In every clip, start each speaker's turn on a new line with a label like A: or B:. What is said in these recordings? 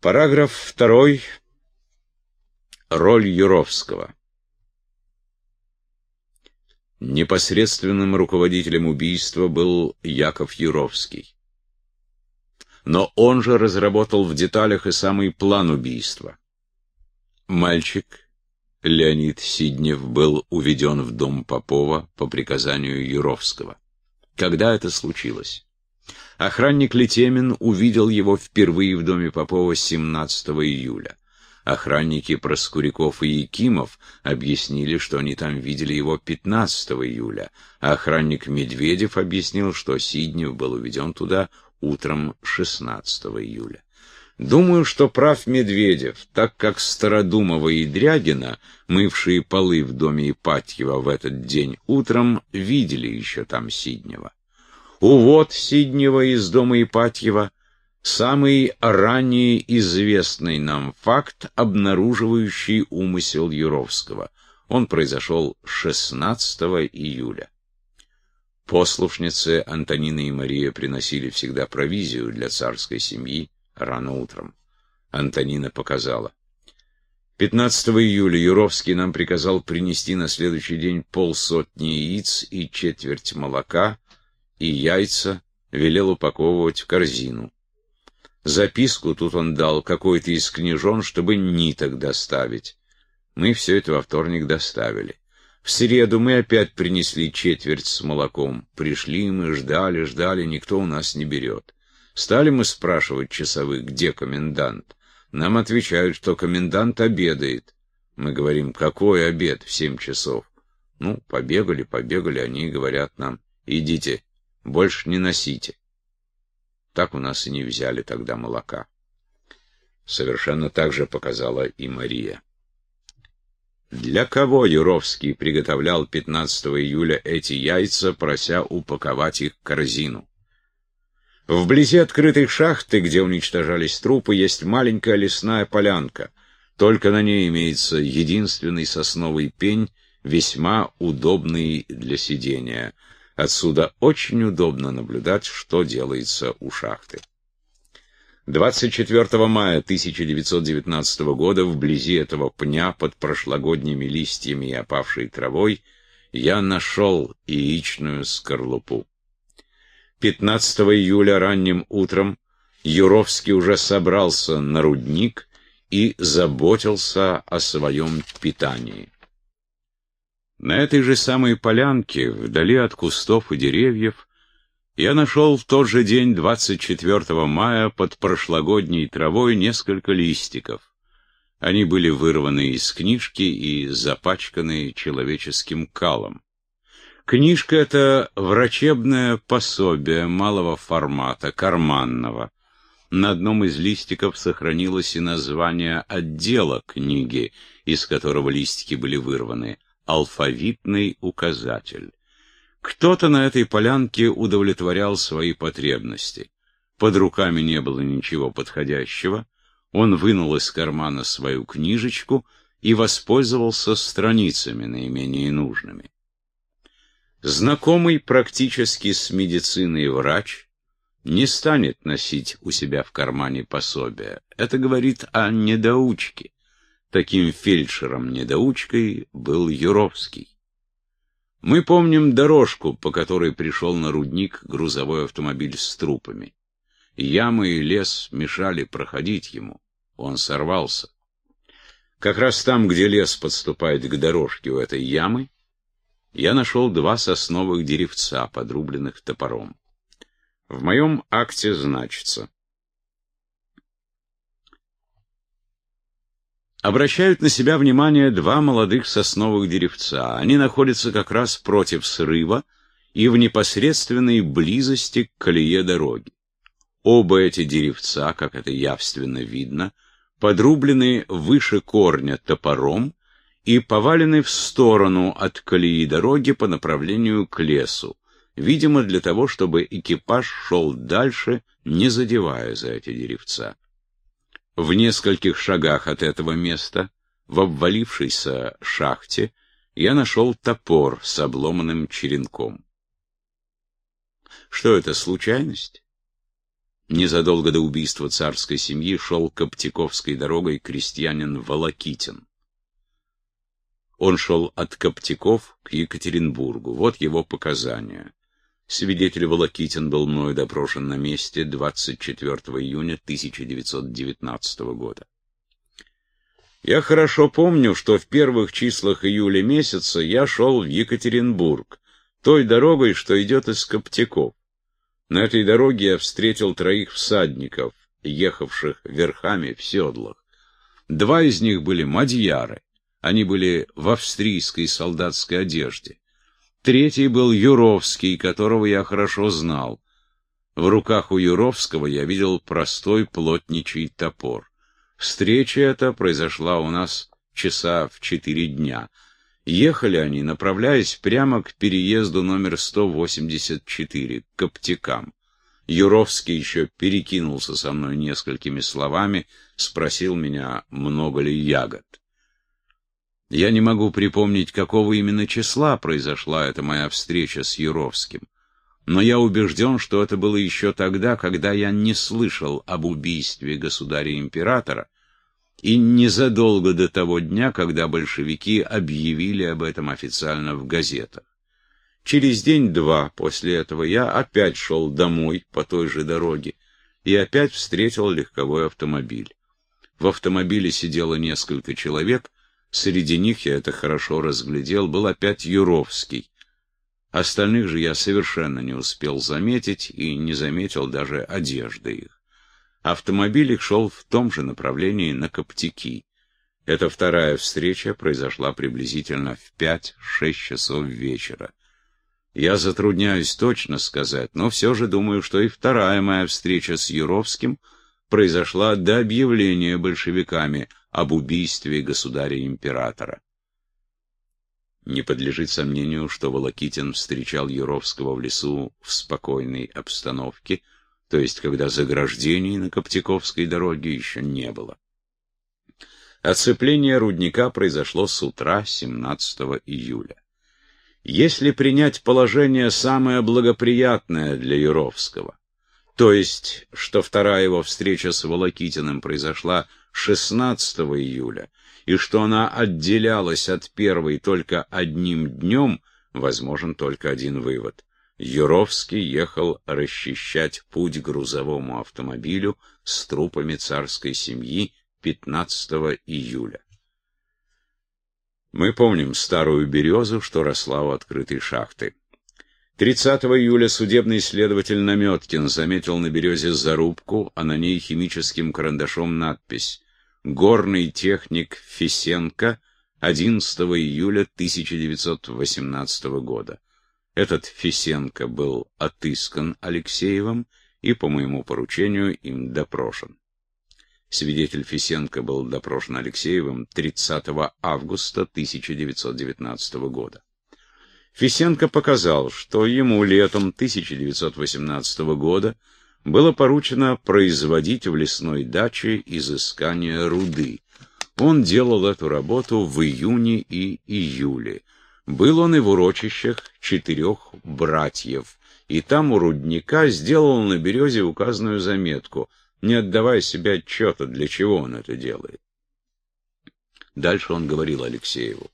A: Параграф 2. Роль Юровского. Непосредственным руководителем убийства был Яков Юровский. Но он же разработал в деталях и самый план убийства. Мальчик, Леонид Сиднев, был уведен в дом Попова по приказанию Юровского. Когда это случилось? Охранник Летемин увидел его впервые в доме Попова 17 июля. Охранники Проскуряков и Якимов объяснили, что они там видели его 15 июля, а охранник Медведев объяснил, что Сиднев был уведен туда утром 16 июля. Думаю, что прав Медведев, так как Стародумова и Дрягина, мывшие полы в доме Ипатьева в этот день утром, видели еще там Сиднева. Увод Сиднева из дома Ипатьева — самый ранний известный нам факт, обнаруживающий умысел Юровского. Он произошел 16 июля. Послушницы Антонина и Мария приносили всегда провизию для царской семьи рано утром. Антонина показала. 15 июля Юровский нам приказал принести на следующий день полсотни яиц и четверть молока, и яйца велел упаковывать в корзину. Записку тут он дал какой-то из княжон, чтобы ниток доставить. Мы все это во вторник доставили. В среду мы опять принесли четверть с молоком. Пришли мы, ждали, ждали, никто у нас не берет. Стали мы спрашивать часовых, где комендант. Нам отвечают, что комендант обедает. Мы говорим, какой обед в семь часов? Ну, побегали, побегали, они говорят нам, идите, больше не носите. Так у нас и не взяли тогда молока. Совершенно так же показала и Мария. Для кого Юровский приготовлял 15 июля эти яйца, прося упаковать их в корзину? Вблизи открытой шахты, где уничтожались трупы, есть маленькая лесная полянка. Только на ней имеется единственный сосновый пень, весьма удобный для сидения. Отсюда очень удобно наблюдать, что делается у шахты. 24 мая 1919 года вблизи этого пня под прошлогодними листьями и опавшей травой я нашел яичную скорлупу. 15 июля ранним утром Юровский уже собрался на рудник и заботился о своем питании. На этой же самой полянке, вдали от кустов и деревьев, я нашел в тот же день, 24 мая, под прошлогодней травой несколько листиков. Они были вырваны из книжки и запачканы человеческим калом. Книжка — это врачебное пособие малого формата, карманного. На одном из листиков сохранилось и название отдела книги, из которого листики были вырваны — алфавитный указатель. Кто-то на этой полянке удовлетворял свои потребности. Под руками не было ничего подходящего. Он вынул из кармана свою книжечку и воспользовался страницами наименее нужными. Знакомый практически с медициной врач не станет носить у себя в кармане пособие. Это говорит о недоучке. Таким фельдшером-недоучкой был Юровский. Мы помним дорожку, по которой пришел на рудник грузовой автомобиль с трупами. Ямы и лес мешали проходить ему. Он сорвался. Как раз там, где лес подступает к дорожке у этой ямы, я нашел два сосновых деревца, подрубленных топором. В моем акте значится обращают на себя внимание два молодых сосновых деревца. Они находятся как раз против срыва и в непосредственной близости к колее дороги. Оба эти деревца, как это явственно видно, подрублены выше корня топором и повалены в сторону от колеи дороги по направлению к лесу, видимо, для того, чтобы экипаж шел дальше, не задевая за эти деревца. В нескольких шагах от этого места, в обвалившейся шахте, я нашел топор с обломанным черенком. Что это, случайность? незадолго до убийства царской семьи шел Коптяковской дорогой крестьянин Волокитин. Он шел от Коптяков к Екатеринбургу. Вот его показания. Свидетель Волокитин был мною допрошен на месте 24 июня 1919 года. Я хорошо помню, что в первых числах июля месяца я шел в Екатеринбург, той дорогой, что идет из Коптяков. На этой дороге я встретил троих всадников, ехавших верхами в седлах. Два из них были мадьяры. Они были в австрийской солдатской одежде. Третий был Юровский, которого я хорошо знал. В руках у Юровского я видел простой плотничий топор. Встреча эта произошла у нас часа в четыре дня. Ехали они, направляясь прямо к переезду номер 184, к Коптикам. Юровский еще перекинулся со мной несколькими словами, спросил меня, много ли ягод. Я не могу припомнить, какого именно числа произошла эта моя встреча с Юровским, но я убежден, что это было еще тогда, когда я не слышал об убийстве государя-императора, и незадолго до того дня, когда большевики объявили об этом официально в газетах. Через день-два после этого я опять шел домой по той же дороге и опять встретил легковой автомобиль. В автомобиле сидело несколько человек, Среди них, я это хорошо разглядел, был опять Юровский. Остальных же я совершенно не успел заметить и не заметил даже одежды их. Автомобиль их шел в том же направлении на Коптики. Эта вторая встреча произошла приблизительно в пять-шесть часов вечера. Я затрудняюсь точно сказать, но все же думаю, что и вторая моя встреча с Юровским произошла до объявления большевиками об убийстве государя-императора. Не подлежит сомнению, что Волокитин встречал Юровского в лесу в спокойной обстановке, то есть когда заграждений на Коптяковской дороге еще не было. Оцепление рудника произошло с утра 17 июля. Если принять положение самое благоприятное для Юровского, то есть, что вторая его встреча с Волокитиным произошла 16 июля, и что она отделялась от первой только одним днем, возможен только один вывод. Юровский ехал расчищать путь грузовому автомобилю с трупами царской семьи 15 июля. Мы помним старую березу, что росла у открытой шахты. 30 июля судебный следователь Наметкин заметил на березе зарубку, а на ней химическим карандашом надпись горный техник Фисенко 11 июля 1918 года. Этот Фисенко был отыскан Алексеевым и по моему поручению им допрошен. Свидетель Фисенко был допрошен Алексеевым 30 августа 1919 года. Фисенко показал, что ему летом 1918 года было поручено производить в лесной даче изыскание руды. Он делал эту работу в июне и июле. Был он и в урочищах четырех братьев, и там у рудника сделал на березе указанную заметку, не отдавая себе отчета, для чего он это делает. Дальше он говорил Алексееву.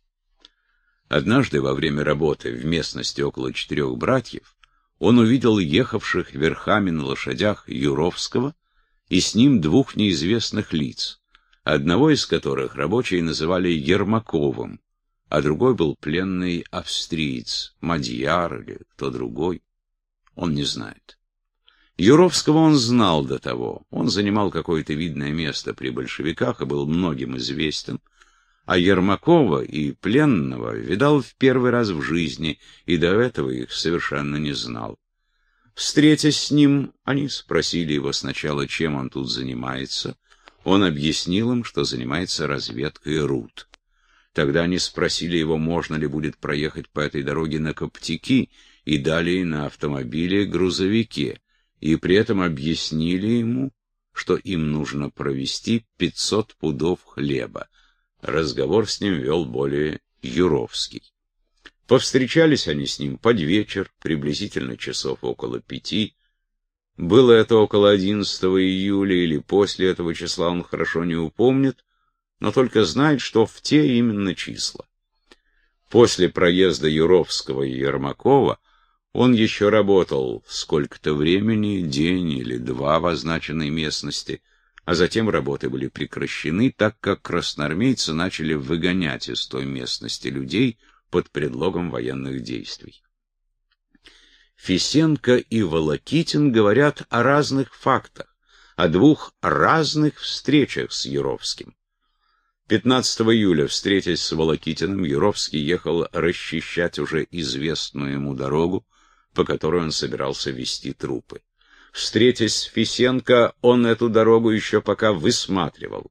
A: Однажды во время работы в местности около четырех братьев он увидел ехавших верхами на лошадях Юровского и с ним двух неизвестных лиц, одного из которых рабочие называли Ермаковым, а другой был пленный австриец, Мадьяр или кто другой. Он не знает. Юровского он знал до того. Он занимал какое-то видное место при большевиках и был многим известен, а Ермакова и пленного видал в первый раз в жизни, и до этого их совершенно не знал. Встретясь с ним, они спросили его сначала, чем он тут занимается. Он объяснил им, что занимается разведкой руд. Тогда они спросили его, можно ли будет проехать по этой дороге на Коптики и далее на автомобиле-грузовике, и при этом объяснили ему, что им нужно провести 500 пудов хлеба. Разговор с ним вел более Юровский. Повстречались они с ним под вечер, приблизительно часов около пяти. Было это около 11 июля или после этого числа, он хорошо не упомнит, но только знает, что в те именно числа. После проезда Юровского и Ермакова он еще работал сколько-то времени, день или два в означенной местности, а затем работы были прекращены, так как красноармейцы начали выгонять из той местности людей под предлогом военных действий. Фисенко и Волокитин говорят о разных фактах, о двух разных встречах с Юровским. 15 июля, встретясь с Волокитиным, Юровский ехал расчищать уже известную ему дорогу, по которой он собирался вести трупы. Встретясь с Фисенко, он эту дорогу еще пока высматривал.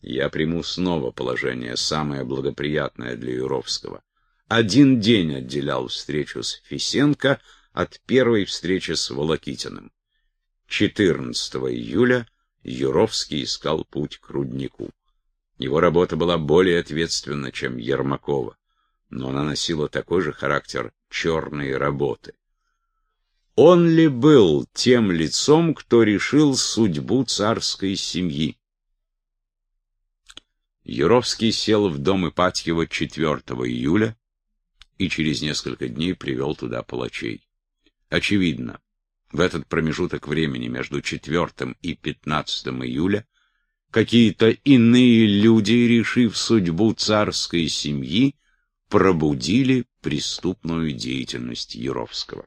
A: Я приму снова положение, самое благоприятное для Юровского один день отделял встречу с Фисенко от первой встречи с Волокитиным. 14 июля Юровский искал путь к руднику. Его работа была более ответственна, чем Ермакова, но она носила такой же характер черной работы. Он ли был тем лицом, кто решил судьбу царской семьи? Юровский сел в дом Ипатьева 4 июля, и через несколько дней привел туда палачей. Очевидно, в этот промежуток времени между 4 и 15 июля какие-то иные люди, решив судьбу царской семьи, пробудили преступную деятельность Юровского.